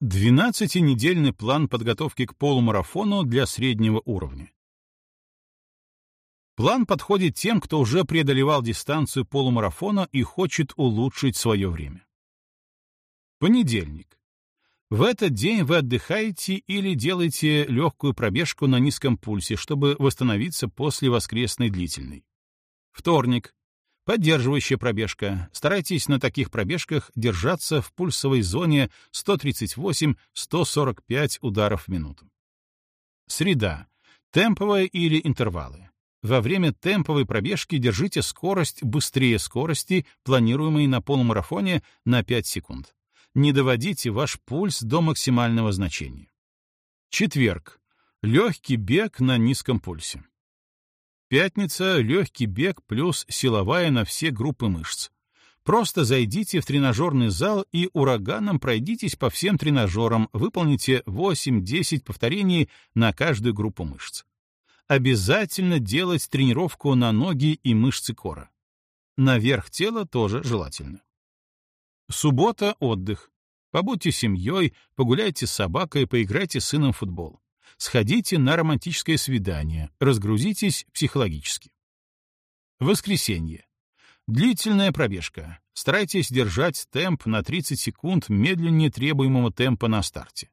12-недельный план подготовки к полумарафону для среднего уровня. План подходит тем, кто уже преодолевал дистанцию полумарафона и хочет улучшить свое время. Понедельник. В этот день вы отдыхаете или делаете легкую пробежку на низком пульсе, чтобы восстановиться после воскресной длительной. Вторник. Поддерживающая пробежка. Старайтесь на таких пробежках держаться в пульсовой зоне 138-145 ударов в минуту. Среда. Темповая или интервалы. Во время темповой пробежки держите скорость быстрее скорости, планируемой на полумарафоне, на 5 секунд. Не доводите ваш пульс до максимального значения. Четверг. Легкий бег на низком пульсе. Пятница — легкий бег плюс силовая на все группы мышц. Просто зайдите в тренажерный зал и ураганом пройдитесь по всем тренажерам, выполните 8-10 повторений на каждую группу мышц. Обязательно делать тренировку на ноги и мышцы кора. Наверх тела тоже желательно. Суббота — отдых. Побудьте семьей, погуляйте с собакой, поиграйте с сыном в футбол. Сходите на романтическое свидание, разгрузитесь психологически. Воскресенье. Длительная пробежка. Старайтесь держать темп на 30 секунд медленнее требуемого темпа на старте.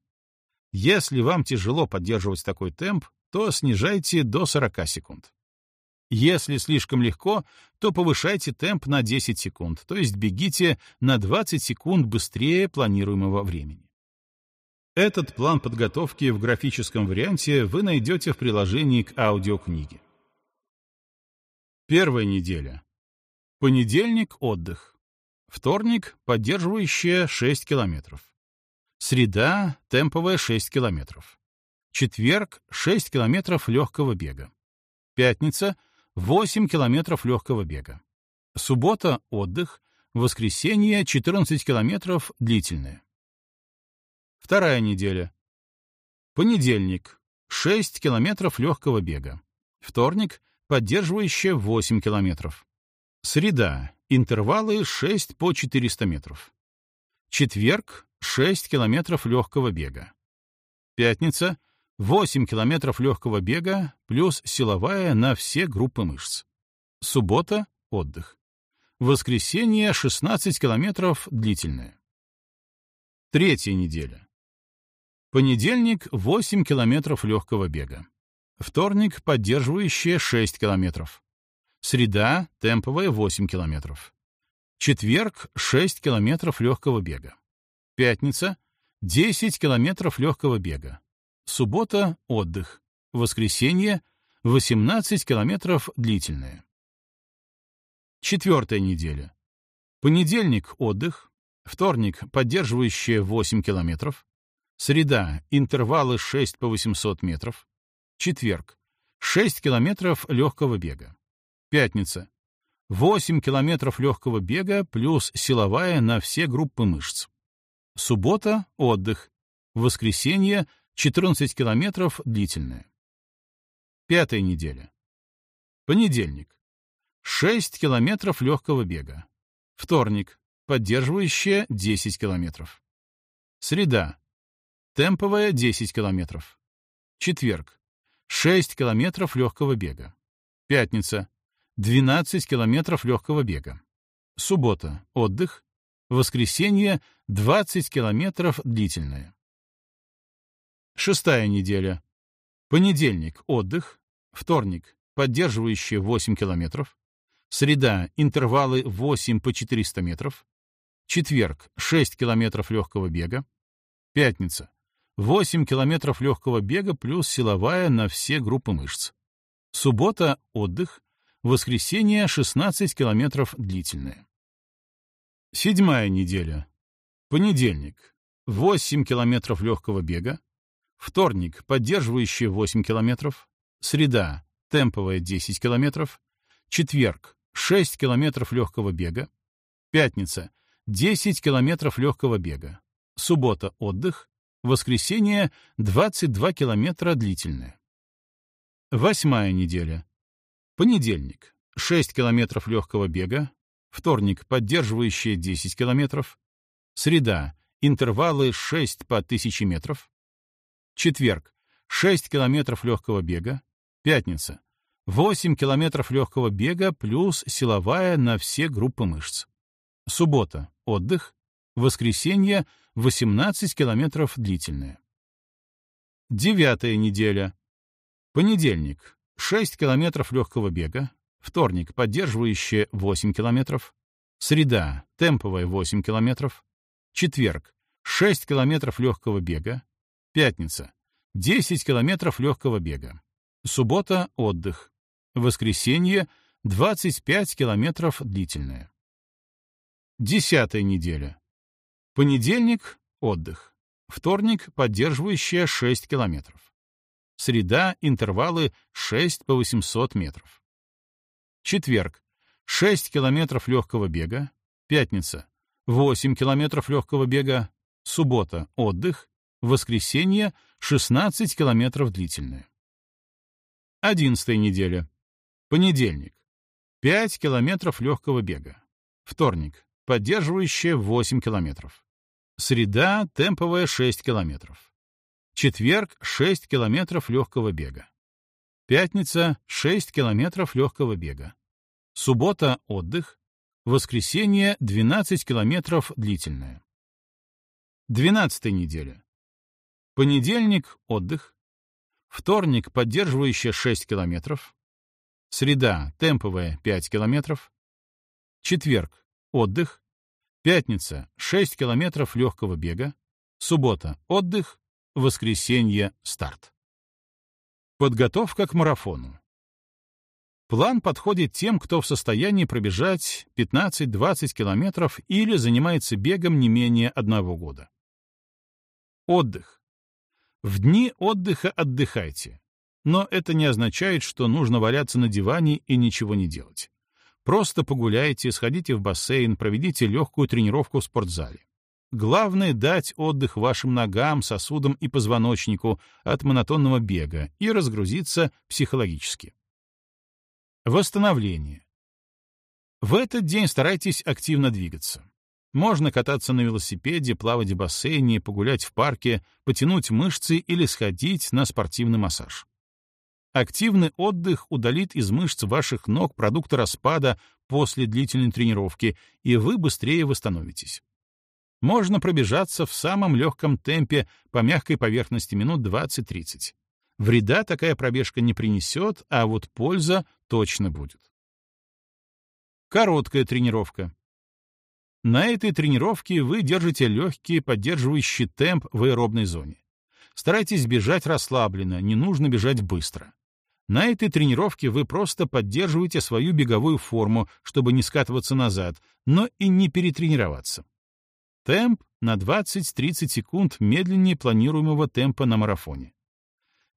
Если вам тяжело поддерживать такой темп, то снижайте до 40 секунд. Если слишком легко, то повышайте темп на 10 секунд, то есть бегите на 20 секунд быстрее планируемого времени. Этот план подготовки в графическом варианте вы найдете в приложении к аудиокниге. Первая неделя. Понедельник — отдых. Вторник — поддерживающая 6 километров. Среда — темповая 6 километров. Четверг — 6 километров легкого бега. Пятница — 8 километров легкого бега. Суббота — отдых. Воскресенье — 14 километров длительное. Вторая неделя. Понедельник. 6 километров легкого бега. Вторник. Поддерживающая 8 километров. Среда. Интервалы 6 по 400 метров. Четверг. 6 километров легкого бега. Пятница. 8 километров легкого бега плюс силовая на все группы мышц. Суббота — отдых. Воскресенье — 16 километров длительное. Третья неделя. Понедельник — 8 километров легкого бега. Вторник — поддерживающая 6 километров. Среда — темповая 8 километров. Четверг — 6 километров легкого бега. Пятница — 10 километров легкого бега. Суббота — отдых. Воскресенье — 18 километров длительное. Четвертая неделя. Понедельник — отдых. Вторник — поддерживающая 8 километров. Среда — интервалы 6 по 800 метров. Четверг — 6 километров легкого бега. Пятница — 8 километров легкого бега плюс силовая на все группы мышц. Суббота — отдых. Воскресенье — 14 километров длительное. Пятая неделя. Понедельник. 6 километров легкого бега. Вторник. Поддерживающая 10 километров. Среда. Темповая — 10 километров. Четверг. 6 километров легкого бега. Пятница. 12 километров легкого бега. Суббота. Отдых. Воскресенье. 20 километров длительное. Шестая неделя. Понедельник. Отдых. Вторник. Поддерживающие 8 километров. Среда. Интервалы 8 по 400 метров. Четверг. 6 километров легкого бега. Пятница. 8 километров легкого бега плюс силовая на все группы мышц. Суббота — отдых. Воскресенье — 16 километров длительное. Седьмая неделя. Понедельник. 8 километров легкого бега. Вторник — поддерживающие 8 километров. Среда — темповая 10 километров. Четверг — 6 километров легкого бега. Пятница — 10 километров легкого бега. Суббота — отдых. Воскресенье — 22 километра длительное. Восьмая неделя. Понедельник — 6 километров легкого бега. Вторник — поддерживающие 10 километров. Среда — интервалы 6 по 1000 метров. Четверг — 6 километров легкого бега. Пятница — 8 километров легкого бега плюс силовая на все группы мышц. Суббота — отдых. Воскресенье — 18 километров длительное. Девятая неделя. Понедельник — 6 километров легкого бега. Вторник — поддерживающая 8 километров. Среда — темповая 8 километров. Четверг — 6 километров легкого бега. Пятница — 10 километров легкого бега. Суббота — отдых. Воскресенье — 25 километров длительное. Десятая неделя. Понедельник — отдых. Вторник — поддерживающая 6 километров. Среда — интервалы 6 по 800 метров. Четверг — 6 километров легкого бега. Пятница — 8 километров легкого бега. Суббота — отдых. Воскресенье — 16 километров длительное. Одиннадцатая неделя. Понедельник. 5 километров легкого бега. Вторник поддерживающая 8 километров. Среда — темповая 6 километров. Четверг — 6 километров легкого бега. Пятница — 6 километров легкого бега. Суббота — отдых. Воскресенье — 12 километров длительное. Двенадцатая неделя. Понедельник — отдых. Вторник — поддерживающая 6 километров. Среда — темповая 5 километров. Четверг отдых. Пятница — 6 километров легкого бега. Суббота — отдых. Воскресенье — старт. Подготовка к марафону. План подходит тем, кто в состоянии пробежать 15-20 километров или занимается бегом не менее одного года. Отдых. В дни отдыха отдыхайте, но это не означает, что нужно валяться на диване и ничего не делать. Просто погуляйте, сходите в бассейн, проведите легкую тренировку в спортзале. Главное — дать отдых вашим ногам, сосудам и позвоночнику от монотонного бега и разгрузиться психологически. Восстановление. В этот день старайтесь активно двигаться. Можно кататься на велосипеде, плавать в бассейне, погулять в парке, потянуть мышцы или сходить на спортивный массаж. Активный отдых удалит из мышц ваших ног продукты распада после длительной тренировки, и вы быстрее восстановитесь. Можно пробежаться в самом легком темпе по мягкой поверхности минут 20-30. Вреда такая пробежка не принесет, а вот польза точно будет. Короткая тренировка. На этой тренировке вы держите легкий поддерживающий темп в аэробной зоне. Старайтесь бежать расслабленно, не нужно бежать быстро. На этой тренировке вы просто поддерживаете свою беговую форму, чтобы не скатываться назад, но и не перетренироваться. Темп на 20-30 секунд медленнее планируемого темпа на марафоне.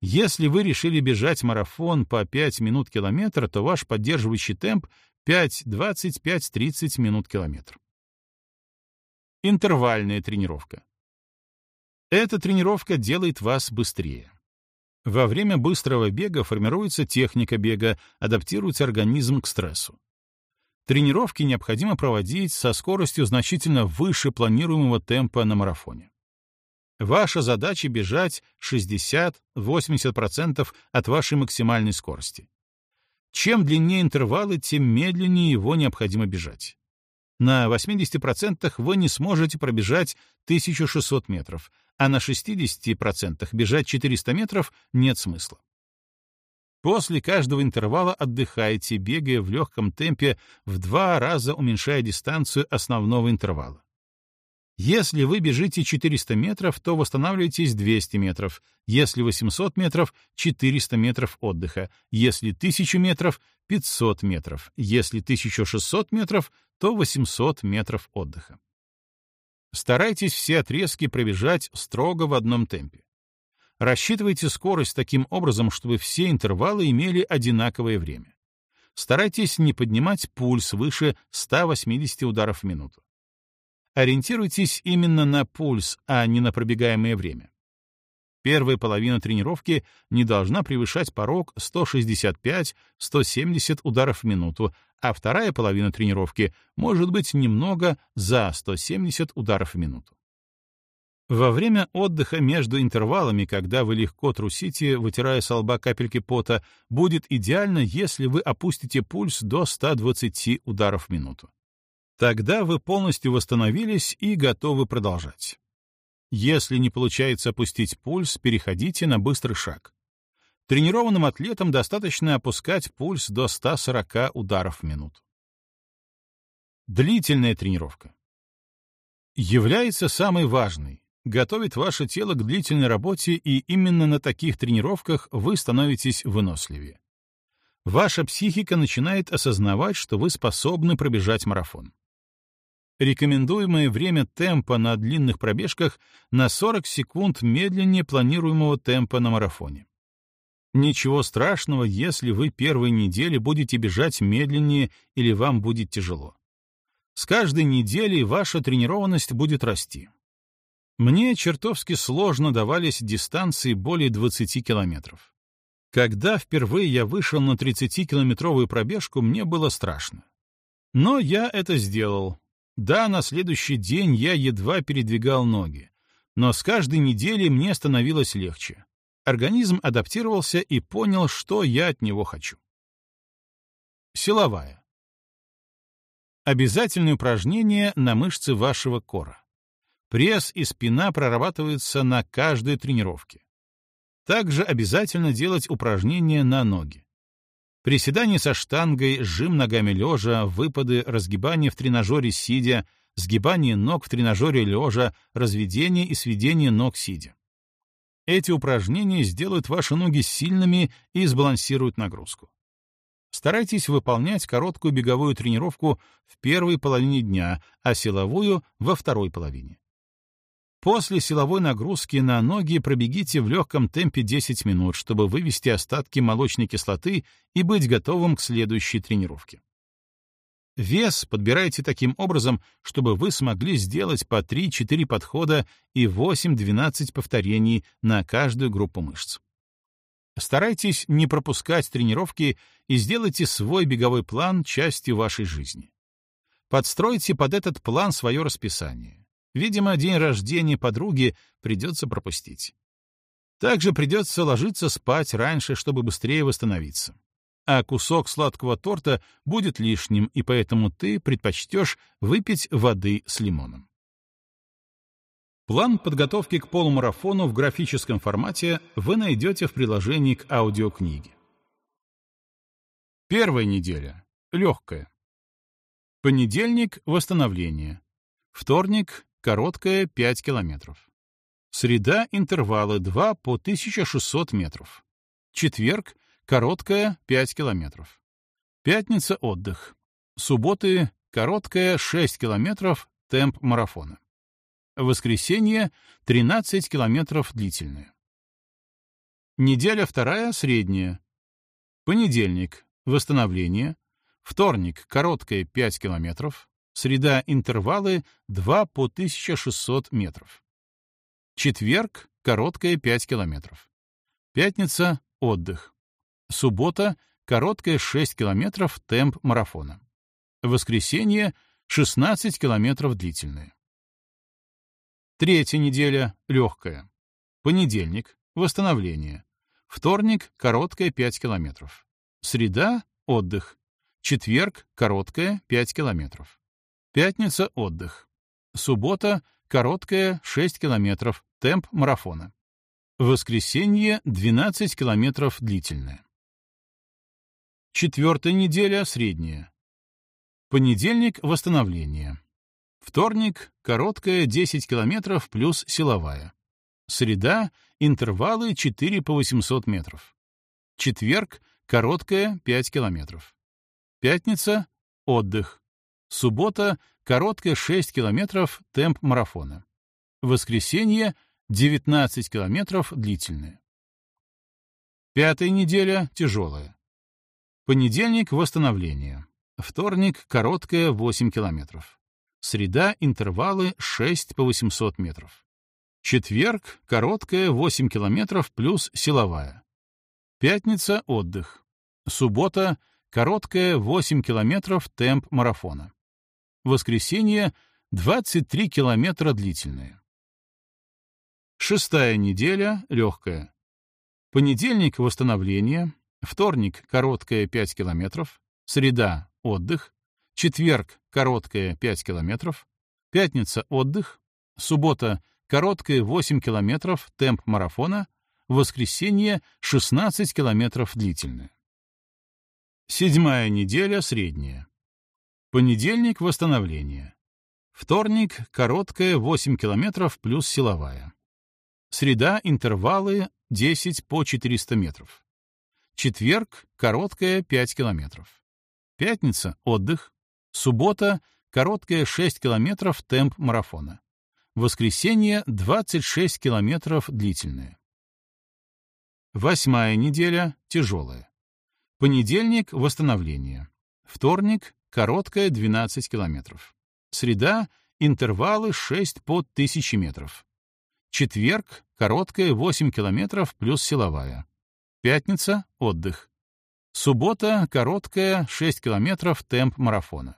Если вы решили бежать марафон по 5 минут километр, то ваш поддерживающий темп 5-25-30 минут километр. Интервальная тренировка. Эта тренировка делает вас быстрее. Во время быстрого бега формируется техника бега, адаптируется организм к стрессу. Тренировки необходимо проводить со скоростью значительно выше планируемого темпа на марафоне. Ваша задача — бежать 60-80% от вашей максимальной скорости. Чем длиннее интервалы, тем медленнее его необходимо бежать. На 80% вы не сможете пробежать 1600 метров, а на 60% бежать 400 метров нет смысла. После каждого интервала отдыхайте, бегая в легком темпе, в два раза уменьшая дистанцию основного интервала. Если вы бежите 400 метров, то восстанавливаетесь 200 метров, если 800 метров — 400 метров отдыха, если 1000 метров — 500 метров, если 1600 метров, то 800 метров отдыха. Старайтесь все отрезки пробежать строго в одном темпе. Рассчитывайте скорость таким образом, чтобы все интервалы имели одинаковое время. Старайтесь не поднимать пульс выше 180 ударов в минуту. Ориентируйтесь именно на пульс, а не на пробегаемое время. Первая половина тренировки не должна превышать порог 165-170 ударов в минуту, а вторая половина тренировки может быть немного за 170 ударов в минуту. Во время отдыха между интервалами, когда вы легко трусите, вытирая с лба капельки пота, будет идеально, если вы опустите пульс до 120 ударов в минуту. Тогда вы полностью восстановились и готовы продолжать. Если не получается опустить пульс, переходите на быстрый шаг. Тренированным атлетам достаточно опускать пульс до 140 ударов в минуту. Длительная тренировка. Является самой важной, готовит ваше тело к длительной работе, и именно на таких тренировках вы становитесь выносливее. Ваша психика начинает осознавать, что вы способны пробежать марафон. Рекомендуемое время темпа на длинных пробежках на 40 секунд медленнее планируемого темпа на марафоне. Ничего страшного, если вы первые недели будете бежать медленнее или вам будет тяжело. С каждой неделей ваша тренированность будет расти. Мне чертовски сложно давались дистанции более 20 километров. Когда впервые я вышел на 30-километровую пробежку, мне было страшно. Но я это сделал. Да, на следующий день я едва передвигал ноги, но с каждой неделей мне становилось легче. Организм адаптировался и понял, что я от него хочу. Силовая. Обязательные упражнения на мышцы вашего кора. Пресс и спина прорабатываются на каждой тренировке. Также обязательно делать упражнения на ноги. Приседания со штангой, жим ногами лежа, выпады, разгибание в тренажере сидя, сгибание ног в тренажере лежа, разведение и сведение ног сидя. Эти упражнения сделают ваши ноги сильными и сбалансируют нагрузку. Старайтесь выполнять короткую беговую тренировку в первой половине дня, а силовую — во второй половине. После силовой нагрузки на ноги пробегите в легком темпе 10 минут, чтобы вывести остатки молочной кислоты и быть готовым к следующей тренировке. Вес подбирайте таким образом, чтобы вы смогли сделать по 3-4 подхода и 8-12 повторений на каждую группу мышц. Старайтесь не пропускать тренировки и сделайте свой беговой план частью вашей жизни. Подстройте под этот план свое расписание. Видимо, день рождения подруги придется пропустить. Также придется ложиться спать раньше, чтобы быстрее восстановиться. А кусок сладкого торта будет лишним, и поэтому ты предпочтешь выпить воды с лимоном. План подготовки к полумарафону в графическом формате вы найдете в приложении к аудиокниге. Первая неделя. Легкая. Понедельник — восстановление. Вторник Короткая — 5 километров. Среда — интервалы 2 по 1600 метров. Четверг — короткая — 5 километров. Пятница — отдых. Субботы — короткая — 6 километров, темп марафона. Воскресенье — 13 километров длительная. Неделя вторая — средняя. Понедельник — восстановление. Вторник — короткая — 5 километров. Среда — интервалы 2 по 1600 метров. Четверг — короткая 5 километров. Пятница — отдых. Суббота — короткая 6 километров, темп марафона. Воскресенье — 16 километров длительная. Третья неделя — легкая. Понедельник — восстановление. Вторник — короткая 5 километров. Среда — отдых. Четверг — короткая 5 километров. Пятница — отдых. Суббота — короткая 6 километров, темп марафона. Воскресенье — 12 километров длительная. Четвертая неделя — средняя. Понедельник — восстановление. Вторник — короткая 10 километров плюс силовая. Среда — интервалы 4 по 800 метров. Четверг — короткая 5 километров. Пятница — отдых. Суббота — короткая 6 километров, темп марафона. Воскресенье — 19 километров, длительная. Пятая неделя — тяжелая. Понедельник — восстановление. Вторник — короткая 8 километров. Среда — интервалы 6 по 800 метров. Четверг — короткая 8 километров плюс силовая. Пятница — отдых. Суббота — короткая 8 километров темп марафона. Воскресенье — 23 километра длительное. Шестая неделя — легкая. Понедельник — восстановление, вторник — короткая 5 километров, среда — отдых, четверг — короткая 5 километров, пятница — отдых, суббота — короткая 8 километров, темп марафона, воскресенье — 16 километров длительная. Седьмая неделя — средняя. Понедельник — восстановление. Вторник — короткая 8 километров плюс силовая. Среда — интервалы 10 по 400 метров. Четверг — короткая 5 километров. Пятница — отдых. Суббота — короткая 6 километров темп марафона. Воскресенье — 26 километров длительное. Восьмая неделя — тяжелая. Понедельник — восстановление. Вторник — короткая 12 километров. Среда — интервалы 6 по 1000 метров. Четверг — короткая 8 километров плюс силовая. Пятница — отдых. Суббота — короткая 6 километров темп марафона.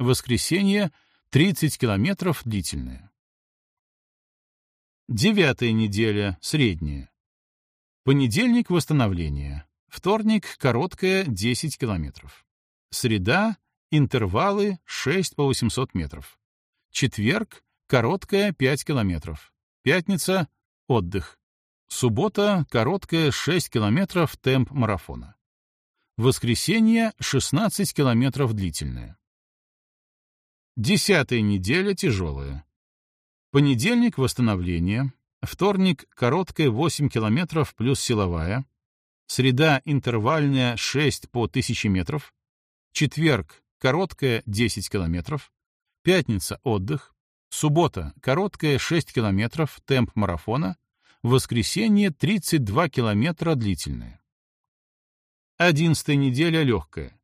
Воскресенье — 30 километров длительная. Девятая неделя, средняя. Понедельник — восстановление. Вторник — короткая 10 километров. Среда — интервалы 6 по 800 метров. Четверг — короткая 5 километров. Пятница — отдых. Суббота — короткая 6 километров темп марафона. Воскресенье — 16 километров длительная. Десятая неделя тяжелая. Понедельник — восстановление. Вторник — короткая 8 километров плюс силовая. Среда — интервальная 6 по 1000 метров. Четверг — короткая 10 километров. Пятница — отдых. Суббота — короткая 6 километров, темп марафона. Воскресенье — 32 километра длительная. Одиннадцатая неделя легкая.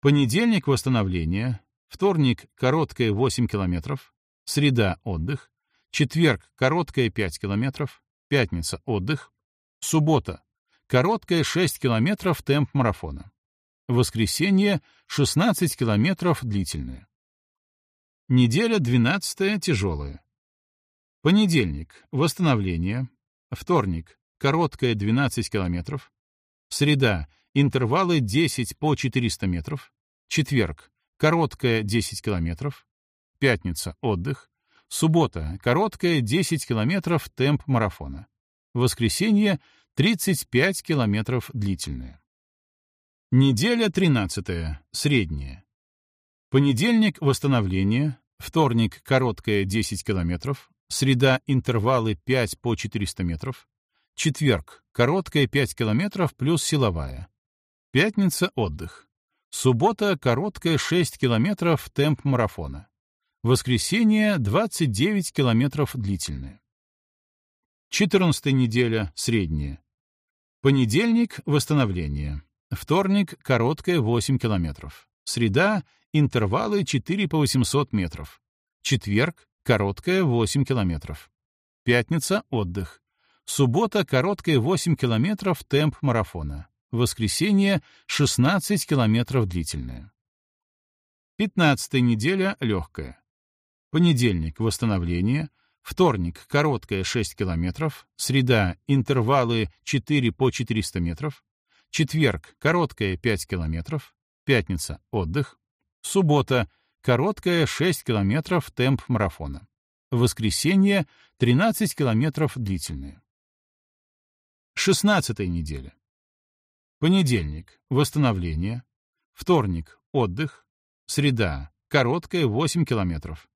Понедельник — восстановление. Вторник — короткая 8 километров. Среда — отдых. Четверг — короткая 5 километров. Пятница — отдых. Суббота — короткая 6 километров темп марафона. Воскресенье — 16 километров длительная. Неделя 12 тяжелая. Понедельник — восстановление. Вторник — короткая 12 километров. Среда — интервалы 10 по 400 метров. Четверг — короткая 10 километров. Пятница — отдых. Суббота — короткая 10 километров темп марафона. Воскресенье — 35 километров длительная. Неделя 13 средняя. Понедельник — восстановление. Вторник — короткая 10 километров. Среда — интервалы 5 по 400 метров. Четверг — короткая 5 километров плюс силовая. Пятница — отдых. Суббота — короткая 6 километров темп марафона. Воскресенье — 29 километров длительное. 14 неделя — средняя. Понедельник — восстановление. Вторник — короткая 8 километров. Среда — интервалы 4 по 800 метров. Четверг — короткая 8 километров. Пятница — отдых. Суббота — короткая 8 километров темп марафона. Воскресенье — 16 километров длительное. 15 неделя — легкая. Понедельник — восстановление. Вторник — короткая 6 километров. Среда — интервалы 4 по 400 метров. Четверг — короткая 5 километров. Пятница — отдых. Суббота — короткая 6 километров темп марафона. Воскресенье — 13 километров длительное. 16 неделя. Понедельник — восстановление. Вторник — отдых. Среда — короткая 8 километров.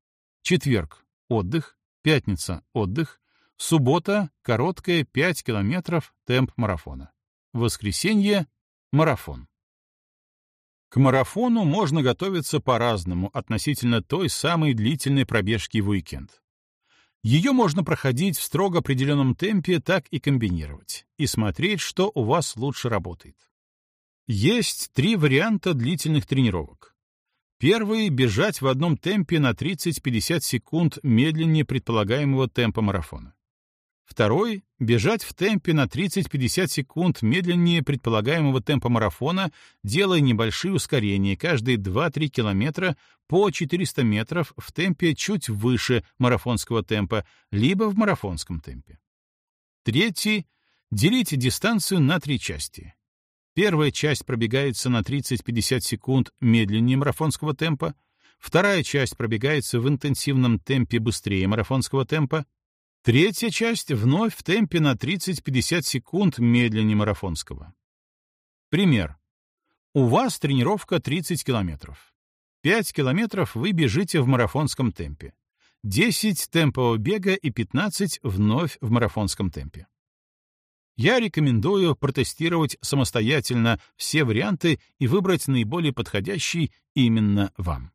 Четверг — отдых, пятница — отдых, суббота — короткая 5 километров темп марафона. Воскресенье — марафон. К марафону можно готовиться по-разному относительно той самой длительной пробежки в уикенд. Ее можно проходить в строго определенном темпе, так и комбинировать, и смотреть, что у вас лучше работает. Есть три варианта длительных тренировок. Первый — бежать в одном темпе на 30-50 секунд медленнее предполагаемого темпа марафона. Второй — бежать в темпе на 30-50 секунд медленнее предполагаемого темпа марафона, делая небольшие ускорения каждые 2-3 километра по 400 метров в темпе чуть выше марафонского темпа, либо в марафонском темпе. Третий — делите дистанцию на три части. Первая часть пробегается на 30-50 секунд медленнее марафонского темпа, вторая часть пробегается в интенсивном темпе быстрее марафонского темпа, третья часть вновь в темпе на 30-50 секунд медленнее марафонского. Пример. У вас тренировка 30 километров. 5 километров вы бежите в марафонском темпе. 10 темпового бега и 15 вновь в марафонском темпе. Я рекомендую протестировать самостоятельно все варианты и выбрать наиболее подходящий именно вам.